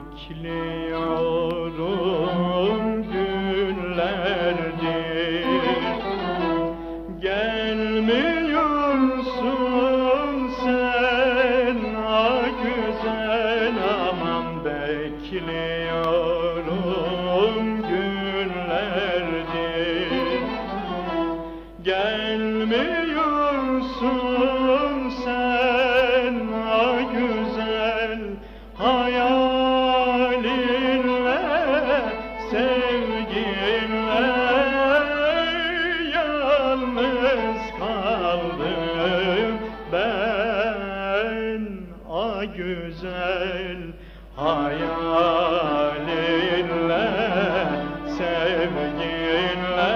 bekliyorum günlerdir. Gelmiyorsun sen ah güzel aman. Bekliyorum günlerdir. Gelmiyorsun güzel hayalinle sevginle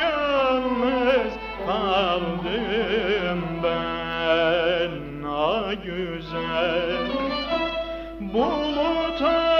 yalnız kaldım ben. Ah güzel buluta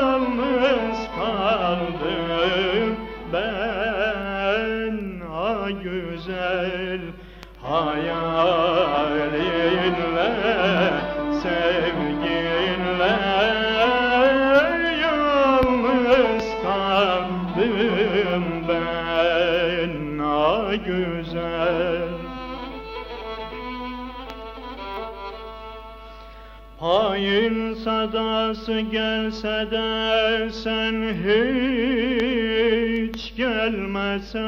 yalnız kaldım ben ah güzel hayalinle sevginle yalnız kaldım ben ah güzel Payın sadası gelse de sen hiç gelmesen.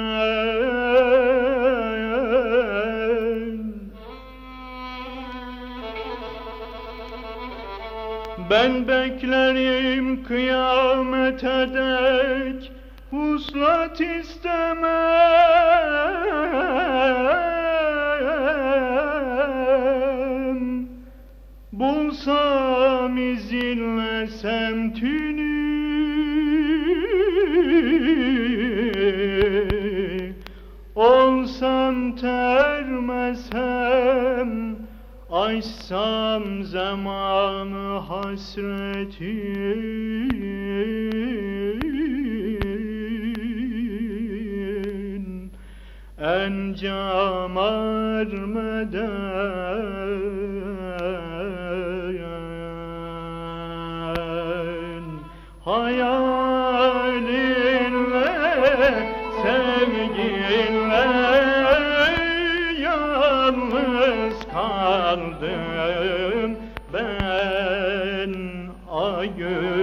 Ben beklerim kıyamete dek Huslat istemem semtini. Olsam termesem Açsam zamanı hasretin Encam ermeden Yalnız kaldım ben ay güzel